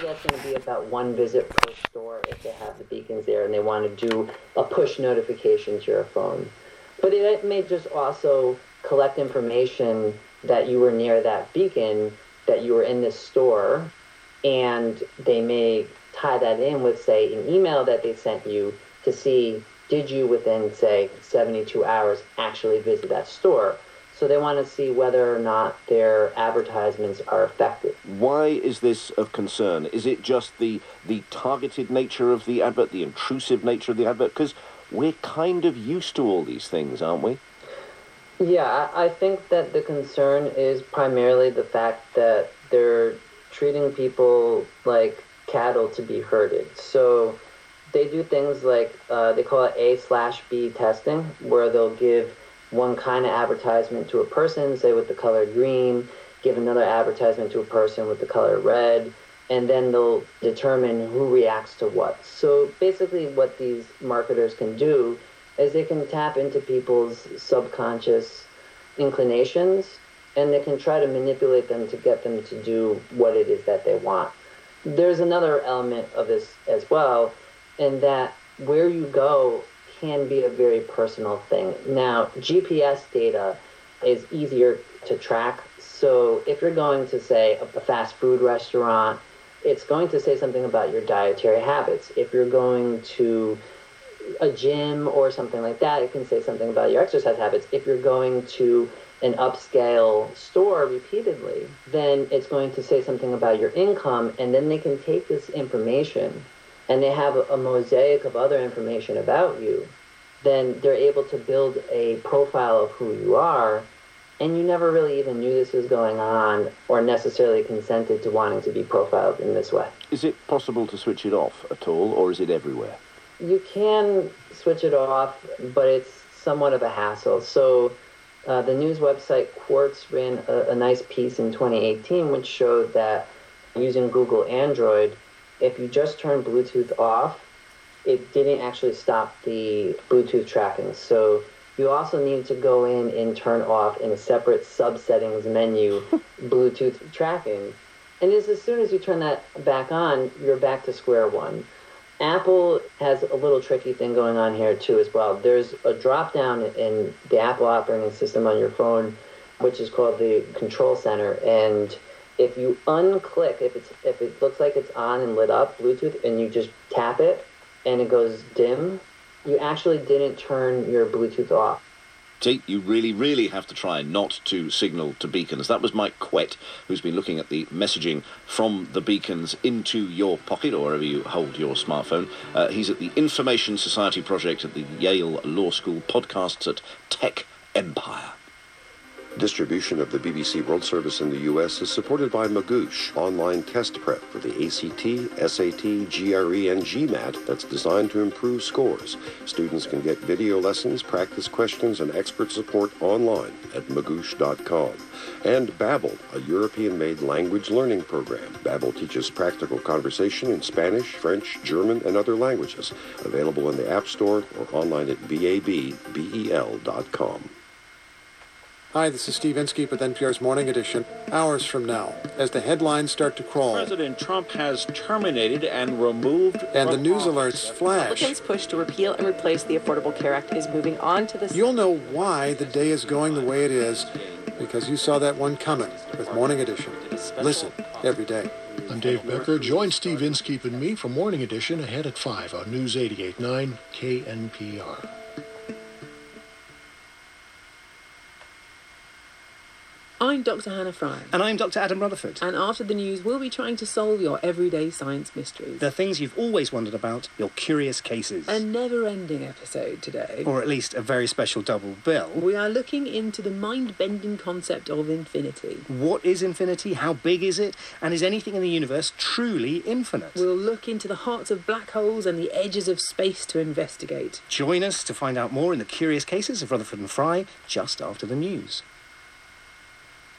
that's going to be about one visit per store if they have the beacons there and they want to do a push notification to your phone. But it may just also collect information that you were near that beacon, that you were in this store, and they may tie that in with, say, an email that they sent you to see did you within, say, 72 hours actually visit that store. So they want to see whether or not their advertisements are effective. Why is this of concern? Is it just the the targeted nature of the advert, the intrusive nature of the advert? Because we're kind of used to all these things, aren't we? Yeah, I think that the concern is primarily the fact that they're treating people like cattle to be herded. So they do things like uh, they call it A slash B testing, where they'll give one kind of advertisement to a person, say with the color green, give another advertisement to a person with the color red, and then they'll determine who reacts to what. So basically, what these marketers can do is they can tap into people's subconscious inclinations and they can try to manipulate them to get them to do what it is that they want. There's another element of this as well, in that where you go can be a very personal thing. Now, GPS data is easier to track. So if you're going to, say, a fast food restaurant, it's going to say something about your dietary habits. If you're going to a gym or something like that, it can say something about your exercise habits. If you're going to an upscale store repeatedly, then it's going to say something about your income, and then they can take this information and they have a, mosaic of other information about you, then they're able to build a profile of who you are, and you never really even knew this was going on or necessarily consented to wanting to be profiled in this way. Is it possible to switch it off at all, or is it everywhere? You can switch it off, but it's somewhat of a hassle. So, uh, the news website Quartz ran a, a nice piece in 2018 which showed that using Google Android, if you just turn Bluetooth off, it didn't actually stop the Bluetooth tracking. So you also need to go in and turn off in a separate sub-settings menu Bluetooth tracking. And as, as soon as you turn that back on, you're back to square one. Apple has a little tricky thing going on here too as well. There's a drop down in the Apple operating system on your phone, which is called the Control Center, and if you unclick, if it's if it looks like it's on and lit up Bluetooth, and you just tap it and it goes dim, you actually didn't turn your Bluetooth off. See, you really, really have to try not to signal to beacons. That was Mike Kwet, who's been looking at the messaging from the beacons into your pocket or wherever you hold your smartphone. Uh, he's at the Information Society Project at the Yale Law School, podcasts at Tech Empire. Distribution of the BBC World Service in the U.S. is supported by Magoosh, online test prep for the ACT, SAT, GRE, and GMAT that's designed to improve scores. Students can get video lessons, practice questions, and expert support online at magoosh.com. And Babbel, a European-made language learning program. Babbel teaches practical conversation in Spanish, French, German, and other languages. Available in the App Store or online at babbel.com. Hi, this is Steve Inskeep with NPR's Morning Edition. Hours from now, as the headlines start to crawl. President Trump has terminated and removed. And the news alerts flash. Republicans' push to repeal and replace the Affordable Care Act is moving on to the. You'll know why the day is going the way it is because you saw that one coming with Morning Edition. Listen every day. I'm Dave Becker. Join Steve Inskeep and me for Morning Edition ahead at 5 on News 88.9 KNPR. I'm Dr. Hannah Fry. And I'm Dr. Adam Rutherford. And after the news, we'll be trying to solve your everyday science mysteries. The things you've always wondered about, your curious cases. A never ending episode today. Or at least a very special double bill. We are looking into the mind bending concept of infinity. What is infinity? How big is it? And is anything in the universe truly infinite? We'll look into the hearts of black holes and the edges of space to investigate. Join us to find out more in the curious cases of Rutherford and Fry just after the news.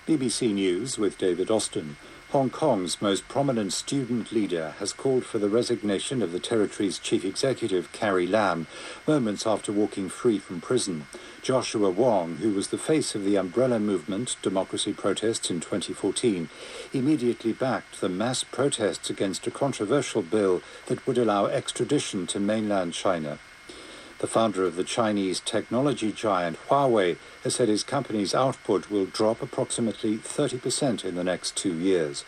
BBC News with David Austin. Hong Kong's most prominent student leader has called for the resignation of the territory's chief executive, Carrie Lam, moments after walking free from prison. Joshua Wong, who was the face of the umbrella movement democracy protests in 2014, immediately backed the mass protests against a controversial bill that would allow extradition to mainland China. The founder of the Chinese technology giant Huawei has said his company's output will drop approximately 30% in the next two years.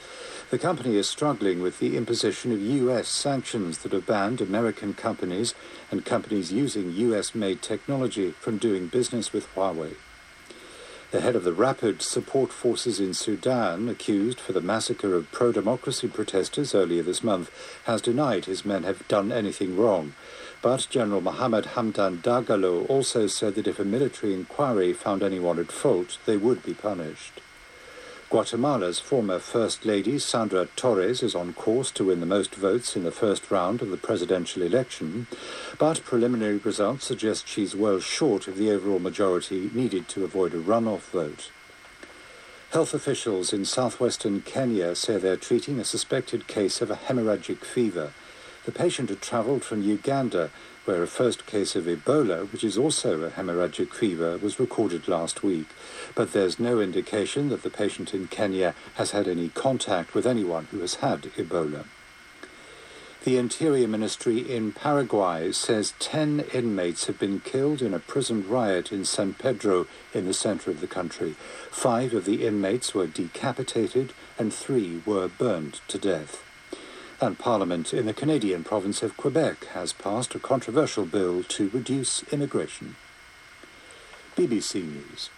The company is struggling with the imposition of US sanctions that have banned American companies and companies using US made technology from doing business with Huawei. The head of the Rapid Support Forces in Sudan, accused for the massacre of pro democracy protesters earlier this month, has denied his men have done anything wrong. But General Mohammed Hamdan Dagalo also said that if a military inquiry found anyone at fault, they would be punished. Guatemala's former First Lady Sandra Torres is on course to win the most votes in the first round of the presidential election, but preliminary results suggest she's well short of the overall majority needed to avoid a runoff vote. Health officials in southwestern Kenya say they're treating a suspected case of a hemorrhagic fever. The patient had travelled from Uganda, where a first case of Ebola, which is also a hemorrhagic fever, was recorded last week. But there's no indication that the patient in Kenya has had any contact with anyone who has had Ebola. The Interior Ministry in Paraguay says 10 inmates have been killed in a prison riot in San Pedro in the center of the country. Five of the inmates were decapitated and three were burned to death. And Parliament in the Canadian province of Quebec has passed a controversial bill to reduce immigration. BBC News.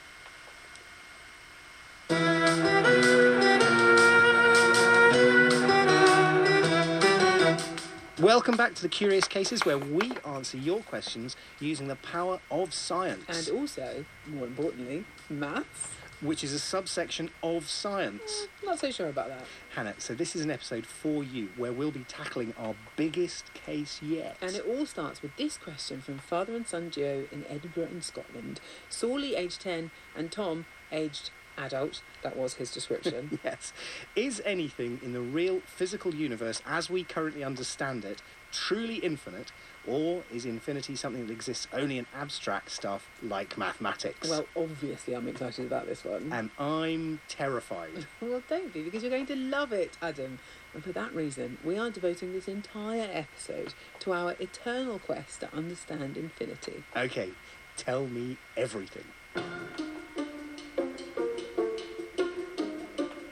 Welcome back to the Curious Cases, where we answer your questions using the power of science. And also, more importantly, maths which is a subsection of science. Mm, not so sure about that. Hannah, so this is an episode for you where we'll be tackling our biggest case yet. And it all starts with this question from father and son duo in Edinburgh in Scotland. Sawley, aged 10, and Tom, aged adult. That was his description. yes. Is anything in the real physical universe as we currently understand it truly infinite, or is infinity something that exists only in abstract stuff like mathematics? Well, obviously, I'm excited about this one. And I'm terrified. well, don't be, because you're going to love it, Adam. And for that reason, we are devoting this entire episode to our eternal quest to understand infinity. Okay, tell me everything.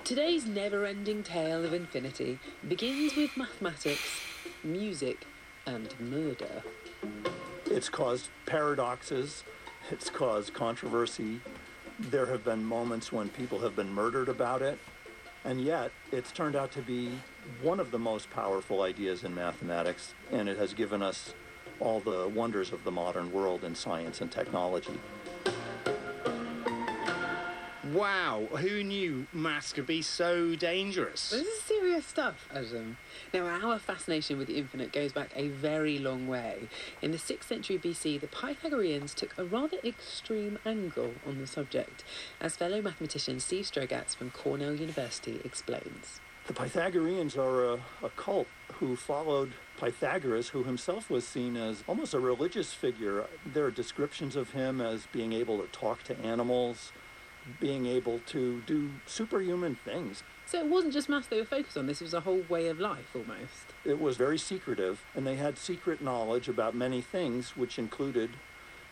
Today's never ending tale of infinity begins with mathematics, music, and murder. It's caused paradoxes, it's caused controversy. There have been moments when people have been murdered about it, and yet it's turned out to be one of the most powerful ideas in mathematics, and it has given us all the wonders of the modern world in science and technology. Wow, who knew maths could be so dangerous? This is serious stuff, Adam. Now, our fascination with the infinite goes back a very long way. In the 6th century BC, the Pythagoreans took a rather extreme angle on the subject, as fellow mathematician Steve Strogatz from Cornell University explains. The Pythagoreans are a, a cult who followed Pythagoras, who himself was seen as almost a religious figure. There are descriptions of him as being able to talk to animals, being able to do superhuman things. So it wasn't just maths they were focused on, this was a whole way of life almost. It was very secretive, and they had secret knowledge about many things, which included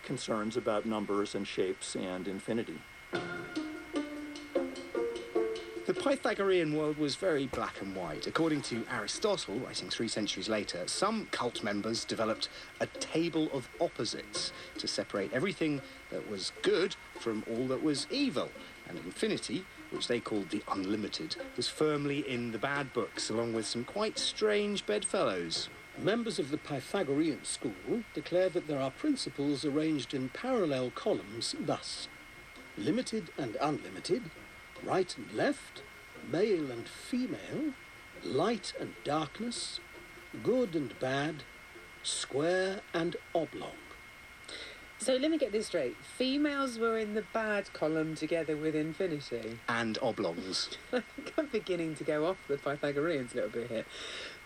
concerns about numbers and shapes and infinity. The Pythagorean world was very black and white. According to Aristotle, writing three centuries later, some cult members developed a table of opposites to separate everything that was good from all that was evil. And infinity, which they called the unlimited, was firmly in the bad books, along with some quite strange bedfellows. Members of the Pythagorean school declare that there are principles arranged in parallel columns thus limited and unlimited, right and left, male and female, light and darkness, good and bad, square and oblong. So let me get this straight. Females were in the bad column together with infinity. And oblongs. I think I'm beginning to go off the Pythagoreans a little bit here.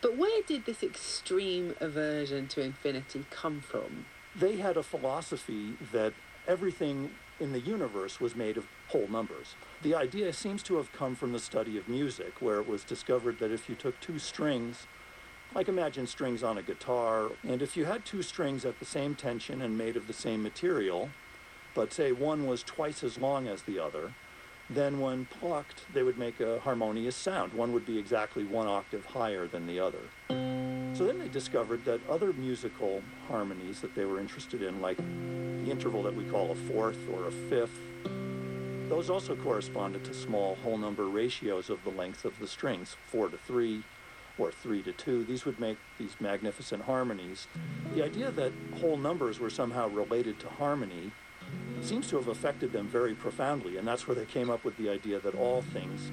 But where did this extreme aversion to infinity come from? They had a philosophy that everything in the universe was made of whole numbers. The idea seems to have come from the study of music, where it was discovered that if you took two strings, like imagine strings on a guitar, and if you had two strings at the same tension and made of the same material, but say one was twice as long as the other, then when plucked, they would make a harmonious sound. One would be exactly one octave higher than the other. So then they discovered that other musical harmonies that they were interested in, like the interval that we call a fourth or a fifth, those also corresponded to small whole number ratios of the length of the strings, four to three or three to two. These would make these magnificent harmonies. The idea that whole numbers were somehow related to harmony seems to have affected them very profoundly, and that's where they came up with the idea that all things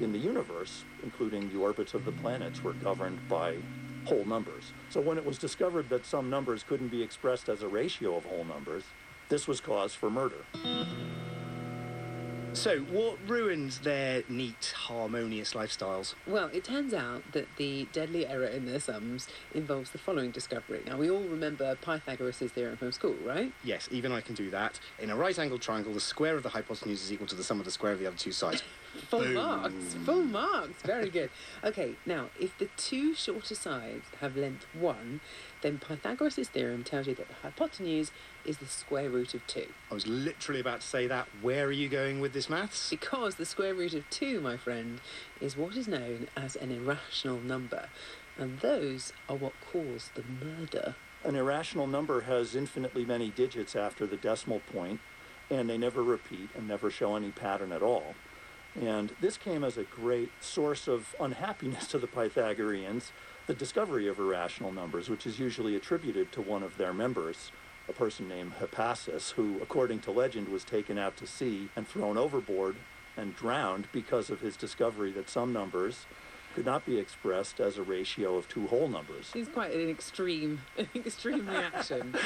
in the universe, including the orbits of the planets, were governed by whole numbers. So when it was discovered that some numbers couldn't be expressed as a ratio of whole numbers, this was cause for murder. So, what ruined their neat, harmonious lifestyles? Well, it turns out that the deadly error in their sums involves the following discovery. Now, we all remember Pythagoras' theorem from school, right? Yes, even I can do that. In a right angled triangle, the square of the hypotenuse is equal to the sum of the square of the other two sides. Full Boom. marks. Full marks. Very good. Okay, now, if the two shorter sides have length 1, then Pythagoras' theorem tells you that the hypotenuse is the square root of 2. I was literally about to say that. Where are you going with this maths? Because the square root of 2, my friend, is what is known as an irrational number. And those are what cause the murder. An irrational number has infinitely many digits after the decimal point, and they never repeat and never show any pattern at all. And this came as a great source of unhappiness to the Pythagoreans, the discovery of irrational numbers, which is usually attributed to one of their members, a person named Hippasus, who, according to legend, was taken out to sea and thrown overboard and drowned because of his discovery that some numbers could not be expressed as a ratio of two whole numbers. It's quite an extreme, an extreme reaction.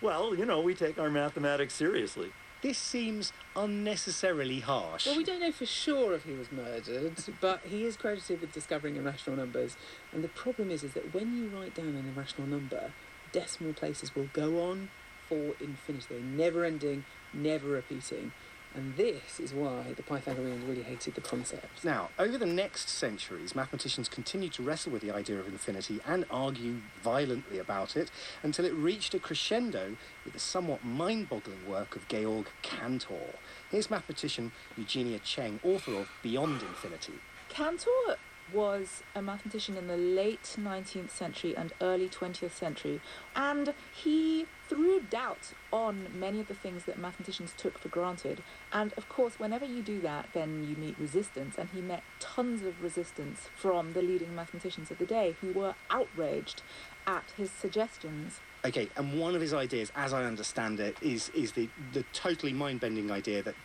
Well, you know, we take our mathematics seriously. This seems unnecessarily harsh. Well, we don't know for sure if he was murdered, but he is credited with discovering irrational numbers. And the problem is, is that when you write down an irrational number, decimal places will go on for infinity, never ending, never repeating. And this is why the Pythagoreans really hated the concept. Now, over the next centuries, mathematicians continued to wrestle with the idea of infinity and argue violently about it until it reached a crescendo with the somewhat mind boggling work of Georg Cantor. Here's mathematician Eugenia Cheng, author of Beyond Infinity. Cantor was a mathematician in the late 19th century and early 20th century, and he threw doubt on many of the things that mathematicians took for granted. And of course, whenever you do that, then you meet resistance, and he met tons of resistance from the leading mathematicians of the day who were outraged at his suggestions. Okay, and one of his ideas, as I understand it, is is the, the totally mind bending idea that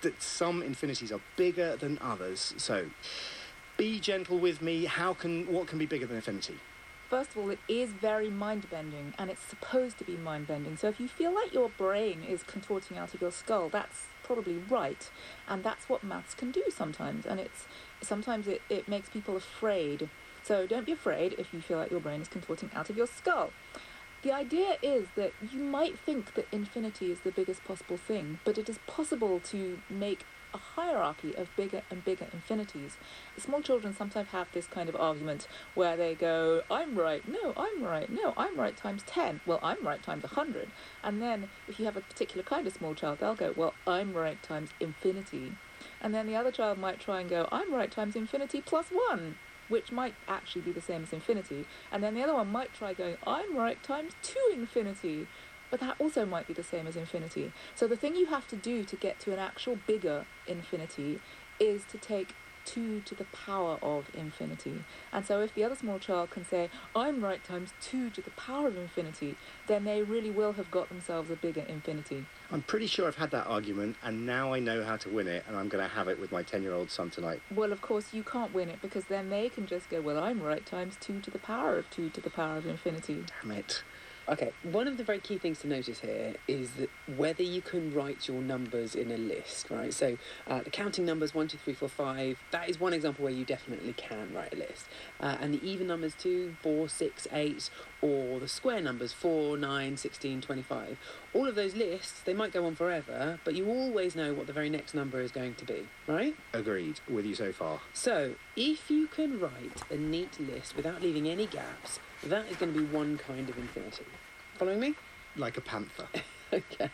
that some infinities are bigger than others. So, be gentle with me. How can what can be bigger than infinity? First of all, it is very mind bending, and it's supposed to be mind bending. So if you feel like your brain is contorting out of your skull, that's probably right, and that's what maths can do sometimes. And it's sometimes it, it makes people afraid. So don't be afraid if you feel like your brain is contorting out of your skull. The idea is that you might think that infinity is the biggest possible thing, but it is possible to make a hierarchy of bigger and bigger infinities. Small children sometimes have this kind of argument where they go, I'm right, no, I'm right, no, I'm right times 10, well, I'm right times 100. And then if you have a particular kind of small child, they'll go, well, I'm right times infinity. And then the other child might try and go, I'm right times infinity plus 1 which might actually be the same as infinity. And then the other one might try going, I'm right times 2 infinity, but that also might be the same as infinity. So the thing you have to do to get to an actual bigger infinity is to take 2 to the power of infinity. And so if the other small child can say, I'm right times 2 to the power of infinity, then they really will have got themselves a bigger infinity. I'm pretty sure I've had that argument, and now I know how to win it, and I'm going to have it with my 10 year old son tonight. Well, of course, you can't win it because then they can just go, well, I'm right times 2 to the power of 2 to the power of infinity. Damn it. Okay, one of the very key things to notice here is that whether you can write your numbers in a list, right? So uh, the counting numbers one, two, three, four, five. That is one example where you definitely can write a list. Uh, and the even numbers two, four, six, eight, or the square numbers four, nine, 16, 25. All of those lists, they might go on forever, but you always know what the very next number is going to be, right? Agreed. With you so far. So, if you can write a neat list without leaving any gaps, that is going to be one kind of infinity. Following me? Like a panther. okay.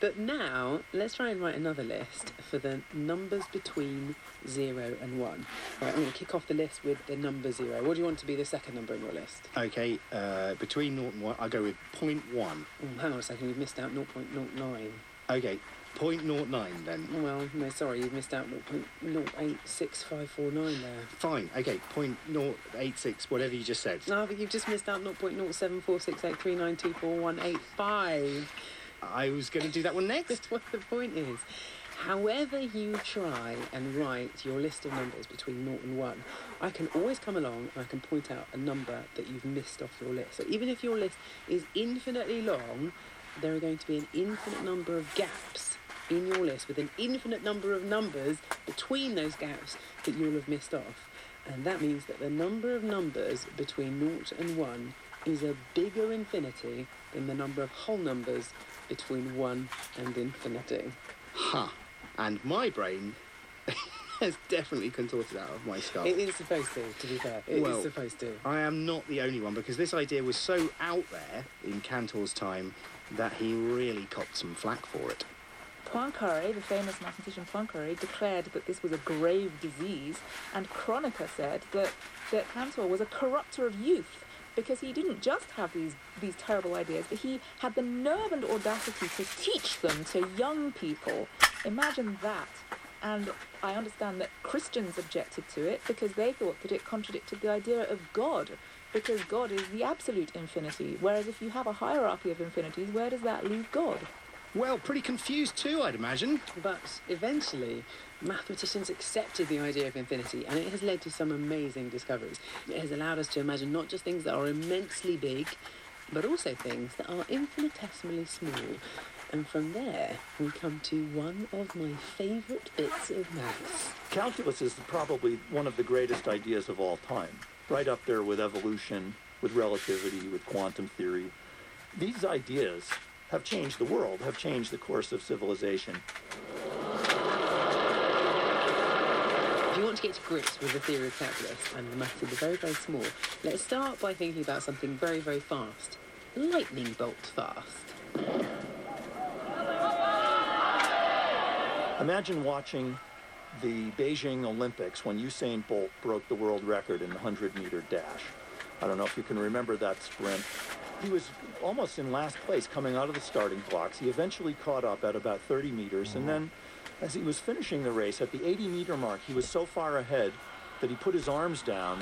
But now, let's try and write another list for the numbers between 0 and 1. Right, I'm going to kick off the list with the number 0. What do you want to be the second number in your list? Okay, uh, between 0 and 1, I'll go with 0.1. Oh, hang on a second, you've missed out 0.09. Okay, 0.09 then. Well, no, sorry, you've missed out 0.086549 there. Fine, okay, 0.086, whatever you just said. No, but you've just missed out 0.0746839241885. I was going to do that one next. That's what the point is. However you try and write your list of numbers between 0 and 1, I can always come along and I can point out a number that you've missed off your list. So even if your list is infinitely long, there are going to be an infinite number of gaps in your list with an infinite number of numbers between those gaps that you'll have missed off. And that means that the number of numbers between 0 and 1 is a bigger infinity than the number of whole numbers between 1 and infinity. Huh. And my brain has definitely contorted out of my skull. It is supposed to, to be fair. It is Well, supposed to. I am not the only one because this idea was so out there in Cantor's time that he really copped some flack for it. Poincaré, the famous mathematician Poincaré, declared that this was a grave disease, and Kronecker said that, that Cantor was a corrupter of youth because he didn't just have these, these terrible ideas, but he had the nerve and audacity to teach them to young people. Imagine that. And I understand that Christians objected to it because they thought that it contradicted the idea of God, because God is the absolute infinity, whereas if you have a hierarchy of infinities, where does that leave God? Well, pretty confused too, I'd imagine. But eventually, mathematicians accepted the idea of infinity, and it has led to some amazing discoveries. It has allowed us to imagine not just things that are immensely big, but also things that are infinitesimally small. And from there, we come to one of my favourite bits of maths. Calculus is probably one of the greatest ideas of all time, right up there with evolution, with relativity, with quantum theory. These ideas have changed the world, have changed the course of civilization. If you want to get to grips with the theory of calculus and the maths of the very, very small, let's start by thinking about something very, very fast. Lightning bolt fast. Imagine watching the Beijing Olympics when Usain Bolt broke the world record in the 100 meter dash. I don't know if you can remember that sprint. He was almost in last place coming out of the starting blocks. He eventually caught up at about 30 meters, and mm. then as he was finishing the race at the 80 meter mark, he was so far ahead that he put his arms down